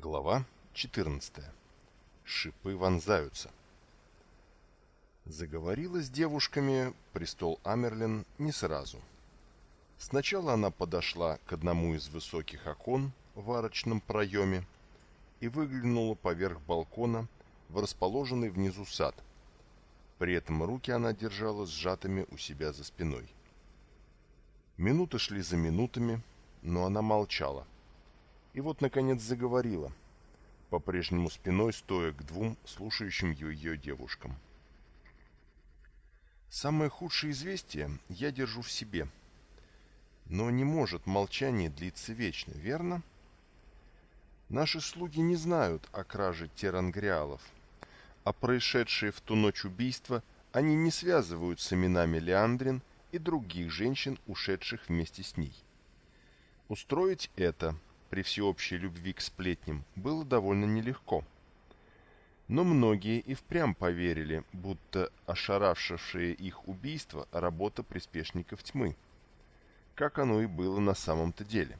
Глава 14. Шипы вонзаются. Заговорила с девушками престол Амерлин не сразу. Сначала она подошла к одному из высоких окон в арочном проеме и выглянула поверх балкона в расположенный внизу сад. При этом руки она держала сжатыми у себя за спиной. Минуты шли за минутами, но она молчала — и вот, наконец, заговорила, по-прежнему спиной стоя к двум слушающим ее девушкам. «Самое худшее известие я держу в себе. Но не может молчание длиться вечно, верно? Наши слуги не знают о краже терангриалов, а происшедшие в ту ночь убийства они не связывают с именами Леандрин и других женщин, ушедших вместе с ней. Устроить это – при всеобщей любви к сплетням было довольно нелегко. Но многие и впрямь поверили, будто ошарашившее их убийство – работа приспешников тьмы. Как оно и было на самом-то деле.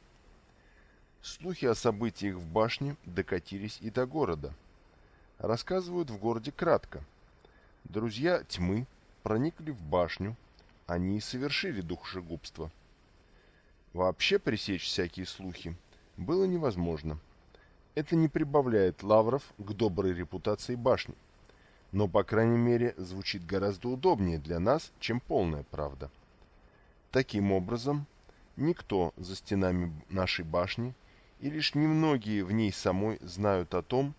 Слухи о событиях в башне докатились и до города. Рассказывают в городе кратко. Друзья тьмы проникли в башню, они и совершили душегубство. Вообще пресечь всякие слухи – было невозможно. Это не прибавляет лавров к доброй репутации башни, но, по крайней мере, звучит гораздо удобнее для нас, чем полная правда. Таким образом, никто за стенами нашей башни и лишь немногие в ней самой знают о том,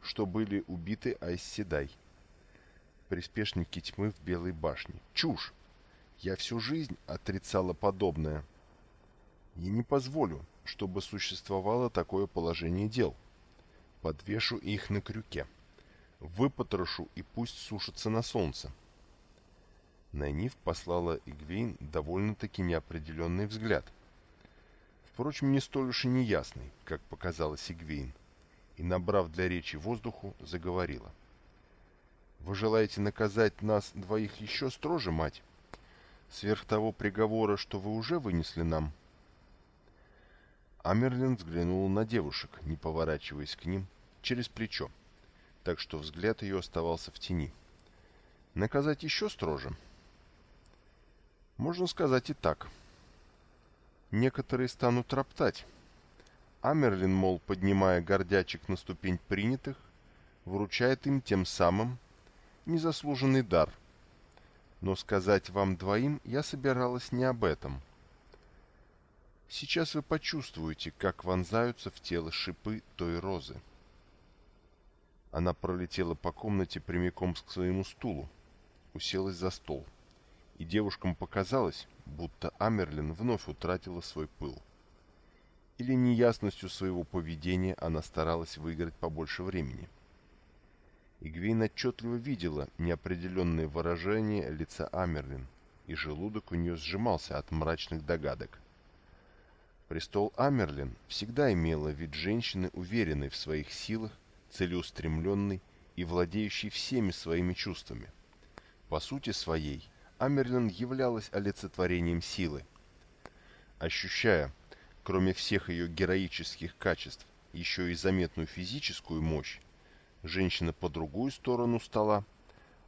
что были убиты Айсседай. Приспешники тьмы в Белой башне. Чушь! Я всю жизнь отрицала подобное. И не позволю, чтобы существовало такое положение дел. Подвешу их на крюке. Выпотрошу и пусть сушатся на солнце. Найниф послала Игвейн довольно-таки неопределенный взгляд. Впрочем, не столь уж и неясный, как показалось Игвейн, и, набрав для речи воздуху, заговорила. «Вы желаете наказать нас двоих еще строже, мать? Сверх того приговора, что вы уже вынесли нам?» Амерлин взглянул на девушек, не поворачиваясь к ним, через плечо, так что взгляд ее оставался в тени. Наказать еще строже? Можно сказать и так. Некоторые станут роптать. Амерлин, мол, поднимая гордячек на ступень принятых, вручает им тем самым незаслуженный дар. Но сказать вам двоим я собиралась не об этом — Сейчас вы почувствуете, как вонзаются в тело шипы той розы. Она пролетела по комнате прямиком к своему стулу, уселась за стол, и девушкам показалось, будто Амерлин вновь утратила свой пыл. Или неясностью своего поведения она старалась выиграть побольше времени. Игвейн отчетливо видела неопределенное выражение лица Амерлин, и желудок у нее сжимался от мрачных догадок – Престол Амерлин всегда имела вид женщины, уверенной в своих силах, целеустремленной и владеющей всеми своими чувствами. По сути своей, Амерлин являлась олицетворением силы. Ощущая, кроме всех ее героических качеств, еще и заметную физическую мощь, женщина по другую сторону стола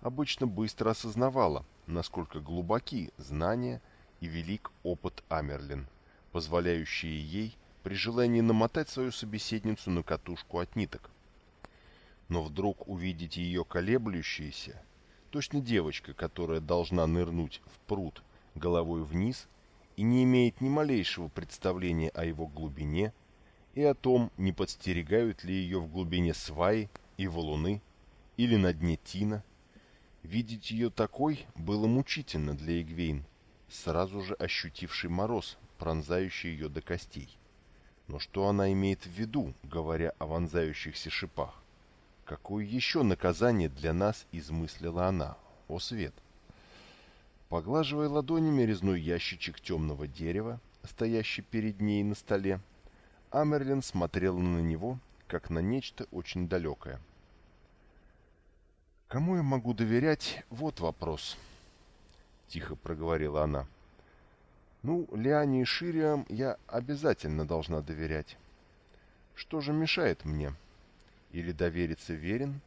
обычно быстро осознавала, насколько глубоки знания и велик опыт Амерлин позволяющие ей при желании намотать свою собеседницу на катушку от ниток. Но вдруг увидеть ее колеблющейся, точно девочка, которая должна нырнуть в пруд головой вниз и не имеет ни малейшего представления о его глубине и о том, не подстерегают ли ее в глубине сваи и валуны или на дне тина. Видеть ее такой было мучительно для Эгвейн, сразу же ощутивший мороз пронзающий ее до костей. Но что она имеет в виду, говоря о вонзающихся шипах? Какое еще наказание для нас измыслила она, о свет? Поглаживая ладонями резной ящичек темного дерева, стоящий перед ней на столе, Амерлин смотрела на него, как на нечто очень далекое. «Кому я могу доверять? Вот вопрос», — тихо проговорила она. — ну, Лиане и Шириам я обязательно должна доверять. Что же мешает мне? Или довериться верен?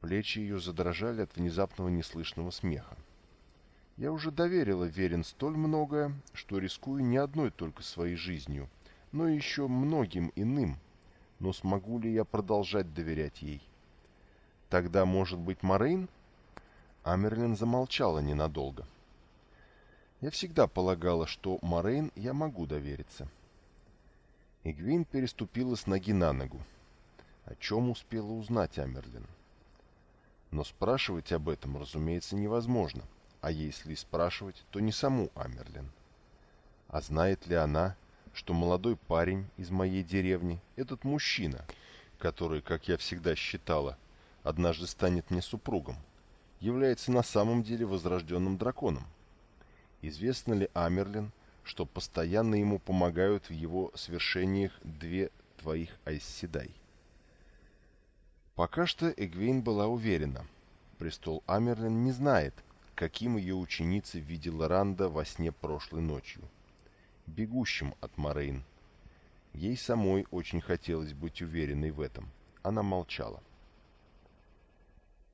Плечи ее задрожали от внезапного неслышного смеха. Я уже доверила Верен столь многое, что рискую не одной только своей жизнью, но еще многим иным. Но смогу ли я продолжать доверять ей? Тогда, может быть, Морейн? Амерлин замолчала ненадолго. Я всегда полагала, что Морейн я могу довериться. Игвин переступила с ноги на ногу. О чем успела узнать Амерлин? Но спрашивать об этом, разумеется, невозможно. А если спрашивать, то не саму Амерлин. А знает ли она, что молодой парень из моей деревни, этот мужчина, который, как я всегда считала, однажды станет мне супругом, является на самом деле возрожденным драконом? Известно ли Амерлин, что постоянно ему помогают в его свершениях две твоих Айсседай? Пока что Эгвейн была уверена. Престол Амерлин не знает, каким ее ученица видела Ранда во сне прошлой ночью. Бегущим от Морейн. Ей самой очень хотелось быть уверенной в этом. Она молчала.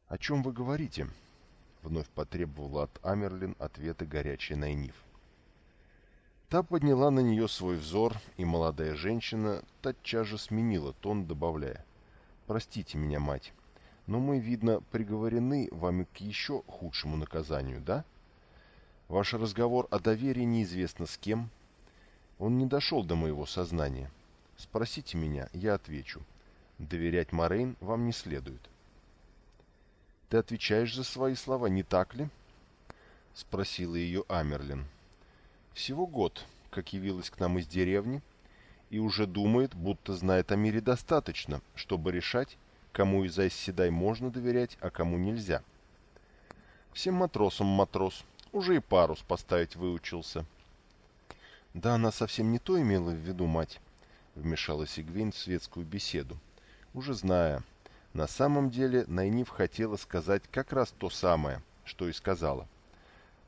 «О чем вы говорите?» Вновь потребовала от Амерлин ответа горячая Найниф. Та подняла на нее свой взор, и молодая женщина тотчас же сменила тон, добавляя. «Простите меня, мать, но мы, видно, приговорены вами к еще худшему наказанию, да? Ваш разговор о доверии неизвестно с кем. Он не дошел до моего сознания. Спросите меня, я отвечу. Доверять Морейн вам не следует. Ты отвечаешь за свои слова, не так ли? Спросила ее Амерлин. Всего год, как явилась к нам из деревни, и уже думает, будто знает о мире достаточно, чтобы решать, кому из Айсседай можно доверять, а кому нельзя. Всем матросам матрос, уже и парус поставить выучился. Да она совсем не то имела в виду, мать, вмешалась Игвейн в светскую беседу, уже зная. На самом деле Найниф хотела сказать как раз то самое, что и сказала.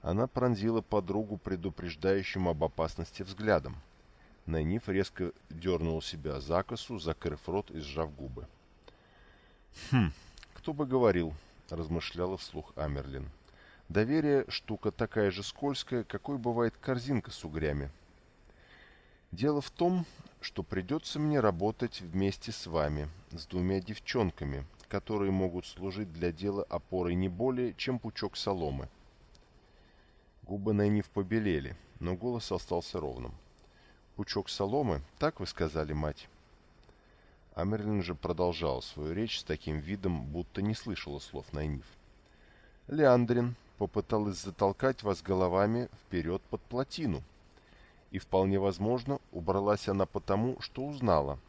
Она пронзила подругу предупреждающим об опасности взглядом. Найниф резко дернул себя за косу, закрыв рот и сжав губы. «Хм, кто бы говорил», — размышляла вслух Амерлин. «Доверие — штука такая же скользкая, какой бывает корзинка с угрями. Дело в том, что придется мне работать вместе с вами, с двумя девчонками, которые могут служить для дела опорой не более, чем пучок соломы». Губы Найниф побелели, но голос остался ровным. «Пучок соломы? Так вы сказали, мать?» Амерлин же продолжал свою речь с таким видом, будто не слышала слов Найниф. Леандрин попыталась затолкать вас головами вперед под плотину. И вполне возможно, убралась она потому, что узнала.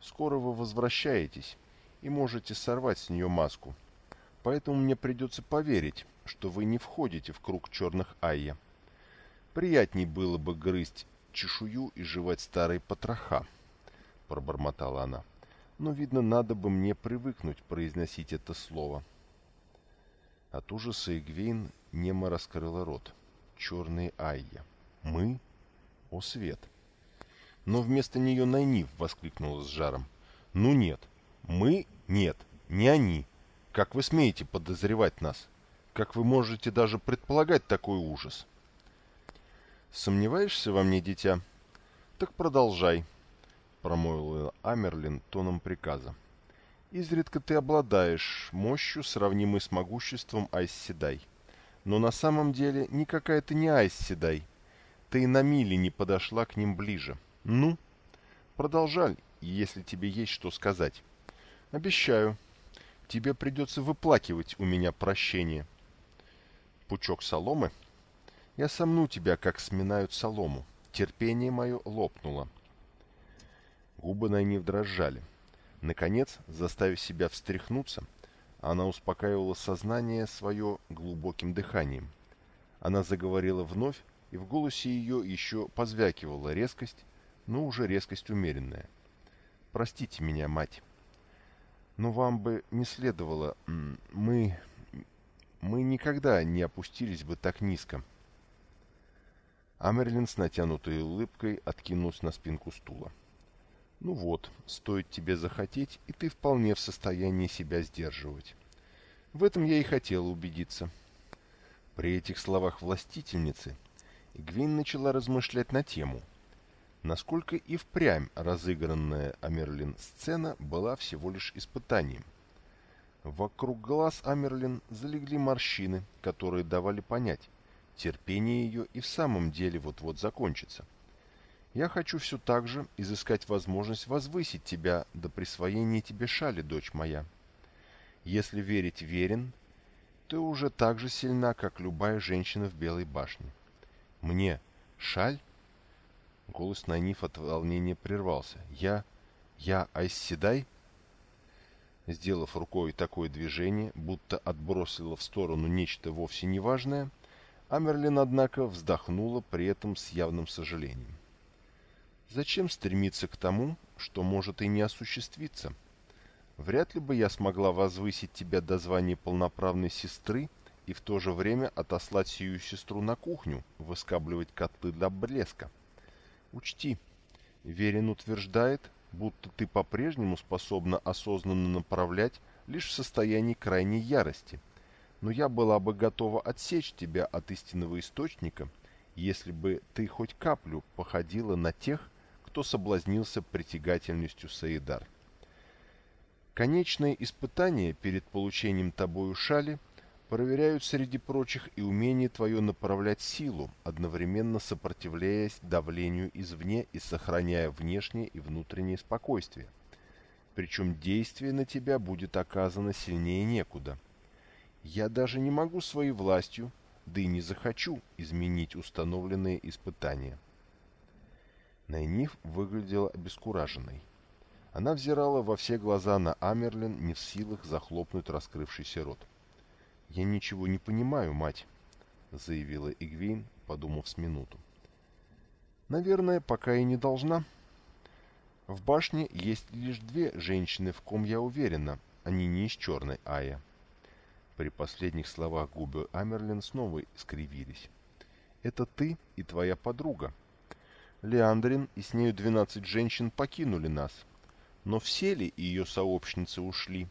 Скоро вы возвращаетесь и можете сорвать с нее маску. Поэтому мне придется поверить, что вы не входите в круг черных Айя. Приятней было бы грызть чешую и жевать старые потроха, пробормотала она но, видно, надо бы мне привыкнуть произносить это слово. От ужаса Игвейн немо раскрыла рот. Черные Айя. Мы? О, свет! Но вместо нее Найниф воскликнула с жаром. Ну нет, мы нет, не они. Как вы смеете подозревать нас? Как вы можете даже предполагать такой ужас? Сомневаешься во мне, дитя? Так продолжай, промолвила Амерлин тоном приказа. «Изредка ты обладаешь мощью, сравнимой с могуществом Айсседай. Но на самом деле никакая ты не Айсседай. Ты и на мили не подошла к ним ближе. Ну, продолжай, если тебе есть что сказать. Обещаю, тебе придется выплакивать у меня прощение. Пучок соломы? Я сомну тебя, как сминают солому. Терпение мое лопнуло. Губы Найниф дрожали. Наконец, заставив себя встряхнуться, она успокаивала сознание свое глубоким дыханием. Она заговорила вновь, и в голосе ее еще позвякивала резкость, но уже резкость умеренная. «Простите меня, мать, но вам бы не следовало... Мы... мы никогда не опустились бы так низко». Амерлин с натянутой улыбкой откинулась на спинку стула. Ну вот, стоит тебе захотеть, и ты вполне в состоянии себя сдерживать. В этом я и хотела убедиться. При этих словах властительницы Игвейн начала размышлять на тему, насколько и впрямь разыгранная Амерлин сцена была всего лишь испытанием. Вокруг глаз Амерлин залегли морщины, которые давали понять, терпение ее и в самом деле вот-вот закончится. Я хочу все так же изыскать возможность возвысить тебя до присвоения тебе шали, дочь моя. Если верить верен, ты уже так же сильна, как любая женщина в Белой башне. Мне шаль? Голос Найниф от волнения прервался. Я... я Айсседай? Сделав рукой такое движение, будто отбросила в сторону нечто вовсе неважное, Амерлин, однако, вздохнула при этом с явным сожалением. Зачем стремиться к тому, что может и не осуществиться? Вряд ли бы я смогла возвысить тебя до звания полноправной сестры и в то же время отослать сию сестру на кухню, выскабливать котлы для блеска. Учти, Верин утверждает, будто ты по-прежнему способна осознанно направлять лишь в состоянии крайней ярости. Но я была бы готова отсечь тебя от истинного источника, если бы ты хоть каплю походила на тех, кто соблазнился притягательностью Саидар. Конечное испытание перед получением тобою шали проверяют среди прочих и умение твое направлять силу, одновременно сопротивляясь давлению извне и сохраняя внешнее и внутреннее спокойствие. Причем действие на тебя будет оказано сильнее некуда. Я даже не могу своей властью, да и не захочу изменить установленные испытания. Найниф выглядела обескураженной. Она взирала во все глаза на Амерлин, не в силах захлопнуть раскрывшийся рот. «Я ничего не понимаю, мать», — заявила Игвейн, подумав с минуту. «Наверное, пока и не должна. В башне есть лишь две женщины, в ком я уверена, они не из черной Ая». При последних словах губы Амерлин снова скривились. «Это ты и твоя подруга. Леандрин и с нею двенадцать женщин покинули нас. Но все ли ее сообщницы ушли?»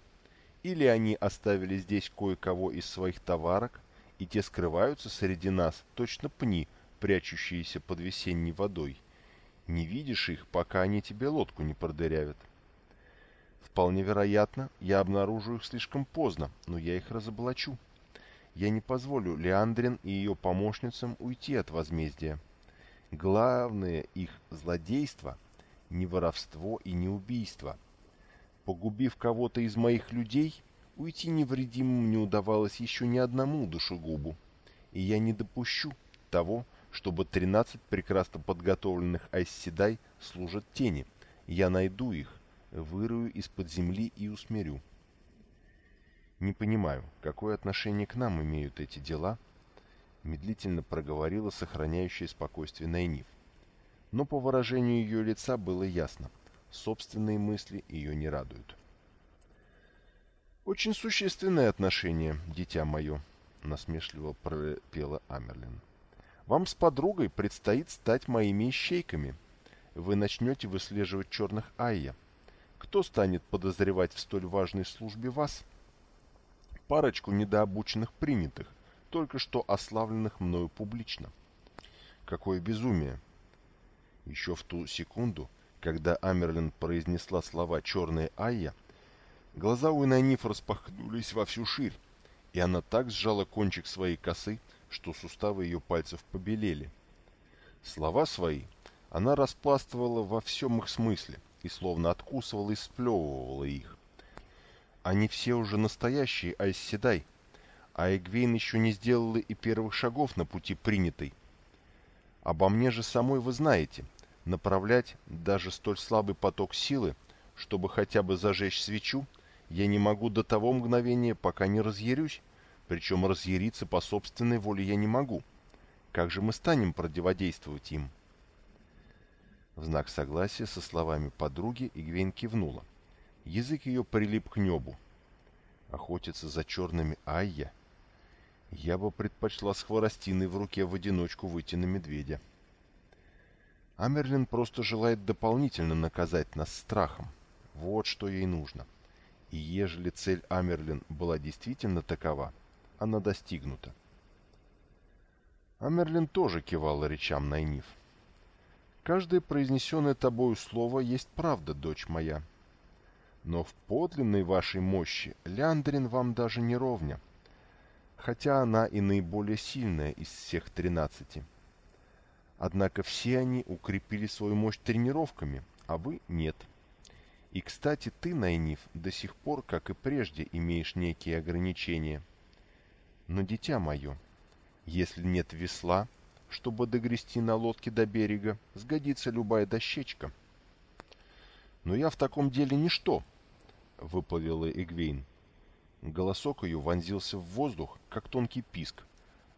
Или они оставили здесь кое-кого из своих товарок, и те скрываются среди нас, точно пни, прячущиеся под весенней водой. Не видишь их, пока они тебе лодку не продырявят. Вполне вероятно, я обнаружу их слишком поздно, но я их разоблачу. Я не позволю Леандрин и ее помощницам уйти от возмездия. Главное их злодейство – не воровство и не убийство – Погубив кого-то из моих людей, уйти невредимым не удавалось еще ни одному душегубу. И я не допущу того, чтобы тринадцать прекрасно подготовленных айсседай служат тени. Я найду их, вырую из-под земли и усмирю. Не понимаю, какое отношение к нам имеют эти дела, медлительно проговорила сохраняющая спокойствие Найниф. Но по выражению ее лица было ясно – собственные мысли ее не радуют. «Очень существенное отношение, дитя мое», — насмешливо пропела Амерлин. «Вам с подругой предстоит стать моими ищейками. Вы начнете выслеживать черных Айя. Кто станет подозревать в столь важной службе вас? Парочку недообученных принятых, только что ославленных мною публично. Какое безумие! Еще в ту секунду когда Амерлин произнесла слова «черная Айя», глаза у Инаниф распахнулись во всю ширь, и она так сжала кончик своей косы, что суставы ее пальцев побелели. Слова свои она распластывала во всем их смысле и словно откусывала и сплевывала их. Они все уже настоящие Айсседай, а Эгвейн еще не сделала и первых шагов на пути принятой. Обо мне же самой вы знаете — направлять даже столь слабый поток силы, чтобы хотя бы зажечь свечу, я не могу до того мгновения, пока не разъярюсь, причем разъяриться по собственной воле я не могу. Как же мы станем противодействовать им? В знак согласия со словами подруги Игвейн кивнула. Язык ее прилип к небу. Охотиться за черными Айя? Я бы предпочла с хворостиной в руке в одиночку выйти на медведя. Амерлин просто желает дополнительно наказать нас страхом. Вот что ей нужно. И ежели цель Амерлин была действительно такова, она достигнута. Амерлин тоже кивала речам Найниф. Каждое произнесенное тобою слово есть правда, дочь моя. Но в подлинной вашей мощи Ляндрин вам даже не ровня, хотя она и наиболее сильная из всех тринадцати. Однако все они укрепили свою мощь тренировками, а вы нет. И, кстати, ты, Найниф, до сих пор, как и прежде, имеешь некие ограничения. Но, дитя мое, если нет весла, чтобы догрести на лодке до берега, сгодится любая дощечка. «Но я в таком деле ничто», — выплавила Эгвейн. Голосок ее вонзился в воздух, как тонкий писк,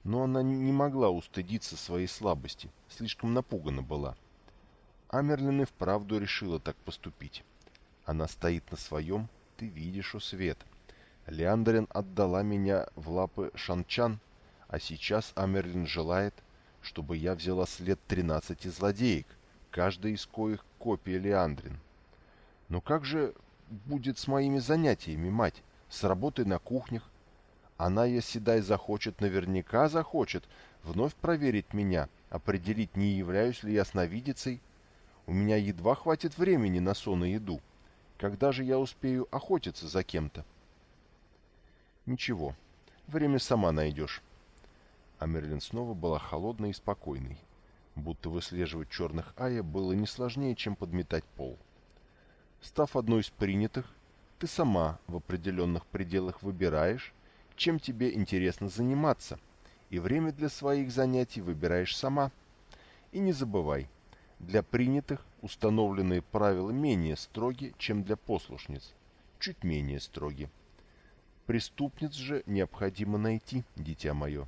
но она не могла устыдиться своей слабости, слишком напугана была. Амерлин и вправду решила так поступить. Она стоит на своем, ты видишь, у свет. Леандрин отдала меня в лапы Шанчан, а сейчас Амерлин желает, чтобы я взяла след тринадцати злодеек, каждая из коих копия Леандрин. Но как же будет с моими занятиями, мать? С работой на кухнях, она, если дай захочет, наверняка захочет вновь проверить меня, определить, не являюсь ли я сновидицей. У меня едва хватит времени на сон и еду. Когда же я успею охотиться за кем-то? Ничего, время сама найдешь. А Мерлин снова была холодной и спокойной, будто выслеживать черных Ая было не сложнее, чем подметать пол. Став одной из принятых, ты сама в определенных пределах выбираешь, чем тебе интересно заниматься, и время для своих занятий выбираешь сама. И не забывай, для принятых установленные правила менее строги, чем для послушниц, чуть менее строги. Преступниц же необходимо найти, дитя мое.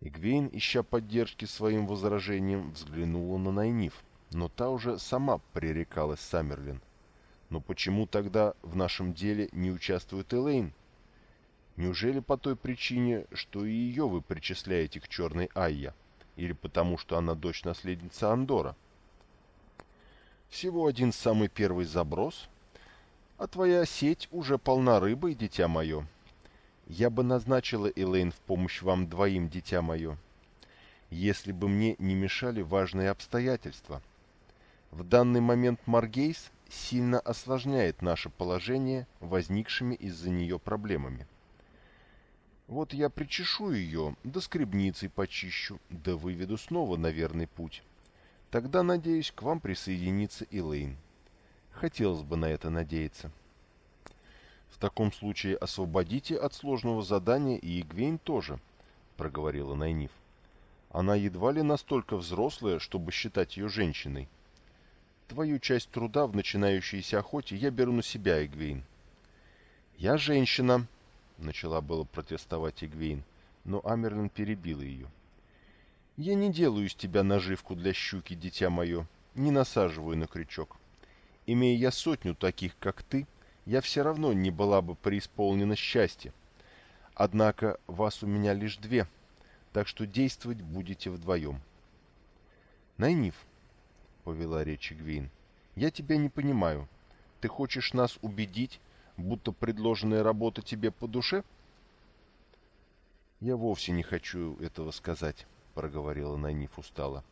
Игвейн, ища поддержки своим возражением, взглянула на Найниф, но та уже сама пререкалась Саммерлин. Но почему тогда в нашем деле не участвует Элейн? Неужели по той причине, что и ее вы причисляете к черной Айя? Или потому, что она дочь-наследница Андора? Всего один самый первый заброс, а твоя сеть уже полна рыбой, дитя мое. Я бы назначила Элейн в помощь вам двоим, дитя мое, если бы мне не мешали важные обстоятельства. В данный момент Маргейс сильно осложняет наше положение возникшими из-за нее проблемами. Вот я причешу ее, да скребницей почищу, да выведу снова на верный путь. Тогда, надеюсь, к вам присоединится Элейн. Хотелось бы на это надеяться. В таком случае освободите от сложного задания и Игвейн тоже, проговорила Найниф. Она едва ли настолько взрослая, чтобы считать ее женщиной. Твою часть труда в начинающейся охоте я беру на себя, Игвейн. Я женщина, начала было протестовать Игвейн, но Амерлин перебила ее. «Я не делаю из тебя наживку для щуки, дитя мое, не насаживаю на крючок. Имея я сотню таких, как ты, я все равно не была бы преисполнена счастья. Однако вас у меня лишь две, так что действовать будете вдвоем». «Найниф», — повела речь Игвейн, — «я тебя не понимаю. Ты хочешь нас убедить, будто предложенная работа тебе по душе? Я вовсе не хочу этого сказать, проговорила Найниф устало.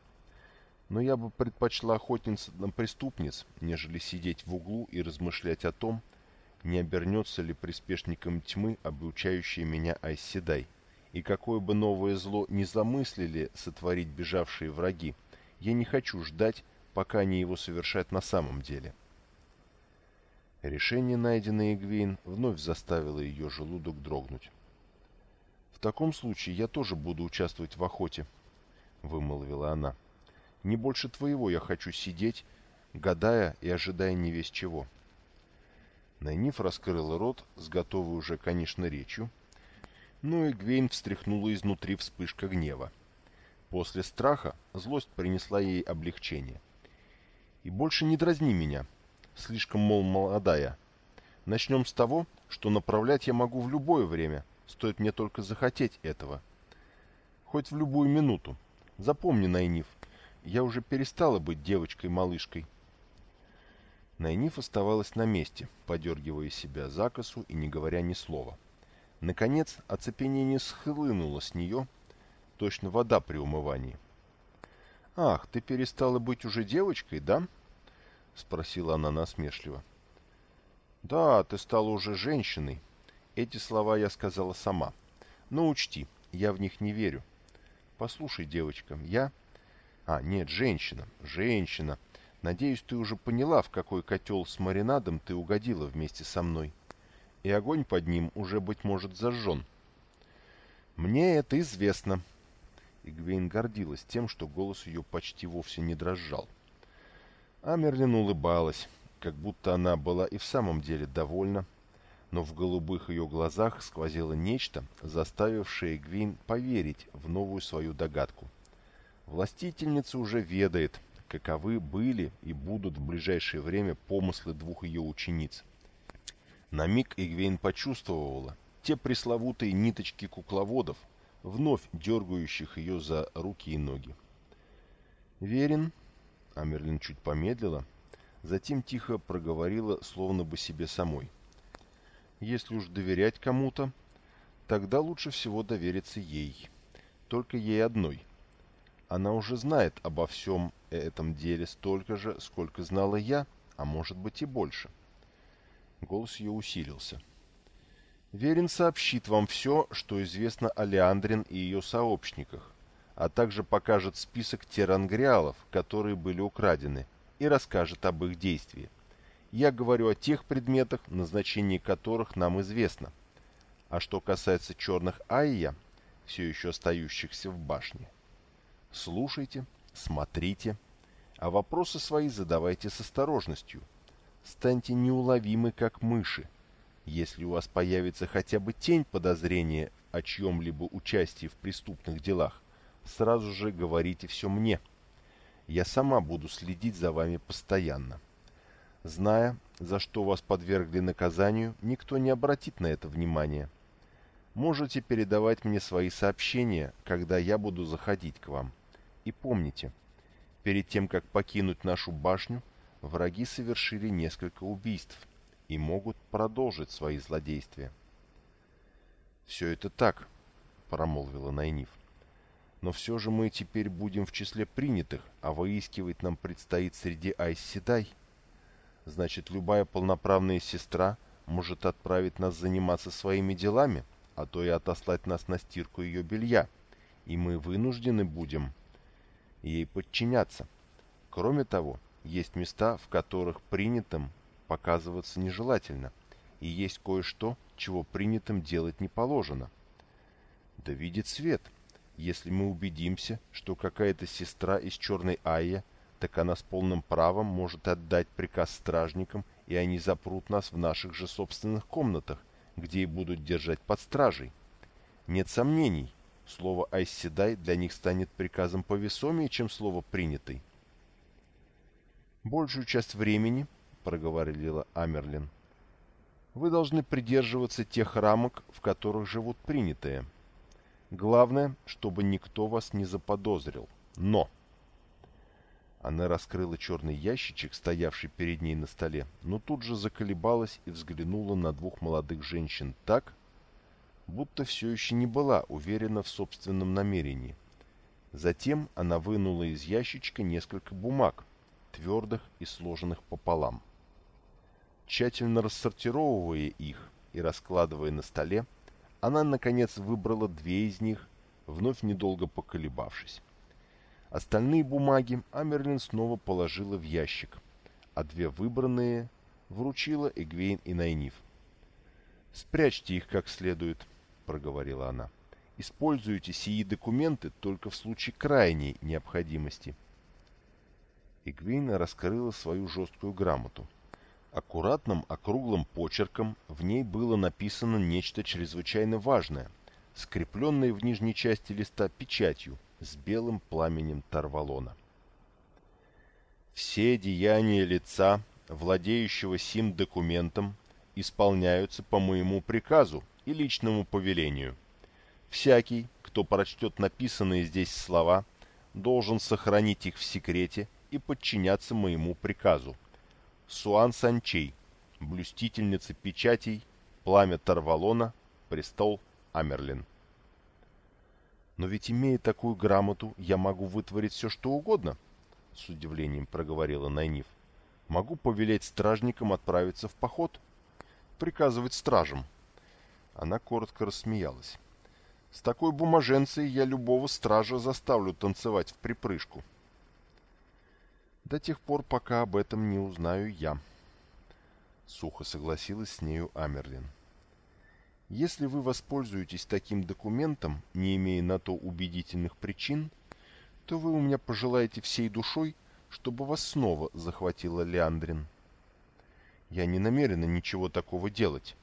Но я бы предпочла охотиться на преступниц, нежели сидеть в углу и размышлять о том, не обернется ли приспешником тьмы обучающий меня Айседай, и какое бы новое зло не замыслили сотворить бежавшие враги, я не хочу ждать, пока они его совершат на самом деле. Решение, найденное Игвейн, вновь заставило ее желудок дрогнуть. «В таком случае я тоже буду участвовать в охоте», — вымолвила она. «Не больше твоего я хочу сидеть, гадая и ожидая не весь чего». Найниф раскрыла рот с готовой уже, конечно, речью, но Игвейн встряхнула изнутри вспышка гнева. После страха злость принесла ей облегчение. «И больше не дразни меня», слишком, мол, молодая. Начнем с того, что направлять я могу в любое время, стоит мне только захотеть этого. Хоть в любую минуту. Запомни, Найниф, я уже перестала быть девочкой-малышкой. Найниф оставалась на месте, подергивая себя за косу и не говоря ни слова. Наконец, оцепенение схлынуло с нее, точно вода при умывании. «Ах, ты перестала быть уже девочкой, да?» — спросила она насмешливо. «Да, ты стала уже женщиной. Эти слова я сказала сама. Но учти, я в них не верю. Послушай, девочка, я...» «А, нет, женщина, женщина. Надеюсь, ты уже поняла, в какой котел с маринадом ты угодила вместе со мной. И огонь под ним уже, быть может, зажжен. Мне это известно. Игвейн гордилась тем, что голос ее почти вовсе не дрожал. Амерлин улыбалась, как будто она была и в самом деле довольна, но в голубых ее глазах сквозило нечто, заставившее Гвин поверить в новую свою догадку. Властительница уже ведает, каковы были и будут в ближайшее время помыслы двух ее учениц. На миг Игвейн почувствовала те пресловутые ниточки кукловодов, вновь дергающих ее за руки и ноги. «Верен?» — Амерлин чуть помедлила, затем тихо проговорила, словно бы себе самой. «Если уж доверять кому-то, тогда лучше всего довериться ей. Только ей одной. Она уже знает обо всем этом деле столько же, сколько знала я, а может быть и больше. Голос ее усилился. Верин сообщит вам все, что известно о Леандрин и ее сообщниках, а также покажет список терангриалов, которые были украдены, и расскажет об их действии. Я говорю о тех предметах, назначение которых нам известно. А что касается черных Айя, все еще остающихся в башне, Слушайте, смотрите, а вопросы свои задавайте с осторожностью. Станьте неуловимы, как мыши. Если у вас появится хотя бы тень подозрения о чьем-либо участии в преступных делах, сразу же говорите все мне. Я сама буду следить за вами постоянно. Зная, за что вас подвергли наказанию, никто не обратит на это внимания. Можете передавать мне свои сообщения, когда я буду заходить к вам. И помните, перед тем, как покинуть нашу башню, враги совершили несколько убийств и могут продолжить свои злодействия. «Все это так», — промолвила Найниф. «Но все же мы теперь будем в числе принятых, а выискивать нам предстоит среди Айсседай. Значит, любая полноправная сестра может отправить нас заниматься своими делами, а то и отослать нас на стирку ее белья, и мы вынуждены будем...» ей подчиняться. Кроме того, есть места, в которых принятым показываться нежелательно, и есть кое-что, чего принятым делать не положено. Да видит свет. Если мы убедимся, что какая-то сестра из Черной Айя, так она с полным правом может отдать приказ стражникам, и они запрут нас в наших же собственных комнатах, где и будут держать под стражей. Нет сомнений, Слово «айсседай» для них станет приказом повесомее, чем слово «принятый». «Большую часть времени», — проговорила Амерлин, — «вы должны придерживаться тех рамок, в которых живут принятые. Главное, чтобы никто вас не заподозрил. Но...» Она раскрыла черный ящичек, стоявший перед ней на столе, но тут же заколебалась и взглянула на двух молодых женщин так, будто все еще не была уверена в собственном намерении. Затем она вынула из ящичка несколько бумаг, твердых и сложенных пополам. Тщательно рассортировывая их и раскладывая на столе, она, наконец, выбрала две из них, вновь недолго поколебавшись. Остальные бумаги Амерлин снова положила в ящик, а две выбранные вручила Эгвейн и Найниф. «Спрячьте их как следует», проговорила она. «Используйте сии документы только в случае крайней необходимости». Игвейна раскрыла свою жесткую грамоту. Аккуратным округлым почерком в ней было написано нечто чрезвычайно важное, скрепленное в нижней части листа печатью с белым пламенем Тарвалона. Все деяния лица, владеющего сим документом, исполняются по моему приказу, и личному повелению. Всякий, кто прочтет написанные здесь слова, должен сохранить их в секрете и подчиняться моему приказу. Суан Санчей, блюстительница печатей, пламя Тарвалона, престол Амерлин. «Но ведь, имея такую грамоту, я могу вытворить все, что угодно», — с удивлением проговорила Найниф. «Могу повелеть стражникам отправиться в поход, приказывать стражам». Она коротко рассмеялась. «С такой бумаженцей я любого стража заставлю танцевать в припрыжку». «До тех пор, пока об этом не узнаю я», — сухо согласилась с нею Амерлин. Если вы воспользуетесь таким документом, не имея на то убедительных причин, то вы у меня пожелаете всей душой, чтобы вас снова захватила Леандрин. Я не намерена ничего такого делать,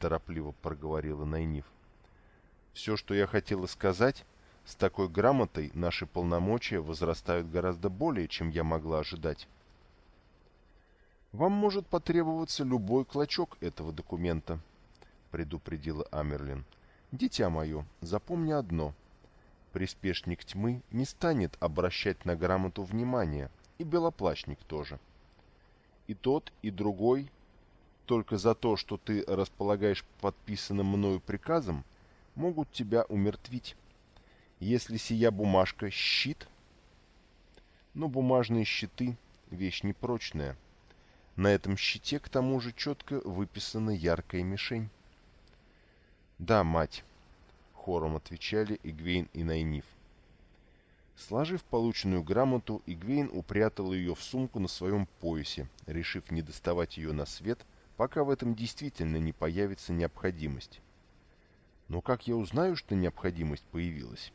торопливо проговорила Найниф. Все, что я хотела сказать, с такой грамотой наши полномочия возрастают гораздо более, чем я могла ожидать. Вам может потребоваться любой клочок этого документа, предупредила Амерлин. «Дитя мое, запомни одно. Приспешник тьмы не станет обращать на грамоту внимания, и белоплащник тоже. И тот, и другой, только за то, что ты располагаешь подписанным мною приказом, могут тебя умертвить. Если сия бумажка — щит, но бумажные щиты — вещь непрочная. На этом щите, к тому же, четко выписана яркая мишень. «Да, мать», — хором отвечали Игвейн и Найниф. Сложив полученную грамоту, Игвейн упрятал ее в сумку на своем поясе, решив не доставать ее на свет, пока в этом действительно не появится необходимость. Но как я узнаю, что необходимость появилась?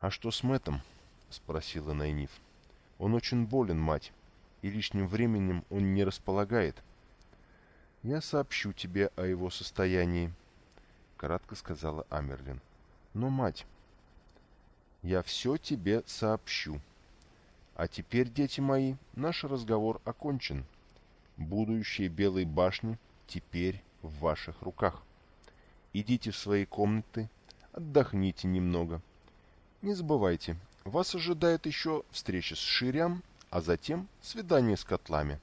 «А что с Мэттом?» — спросила Найниф. «Он очень болен, мать, и лишним временем он не располагает. «Я сообщу тебе о его состоянии», — кратко сказала Амерлин. «Но, мать, я все тебе сообщу. А теперь, дети мои, наш разговор окончен. Будущее Белой башни теперь в ваших руках. Идите в свои комнаты, отдохните немного. Не забывайте, вас ожидает еще встреча с Ширям, а затем свидание с котлами».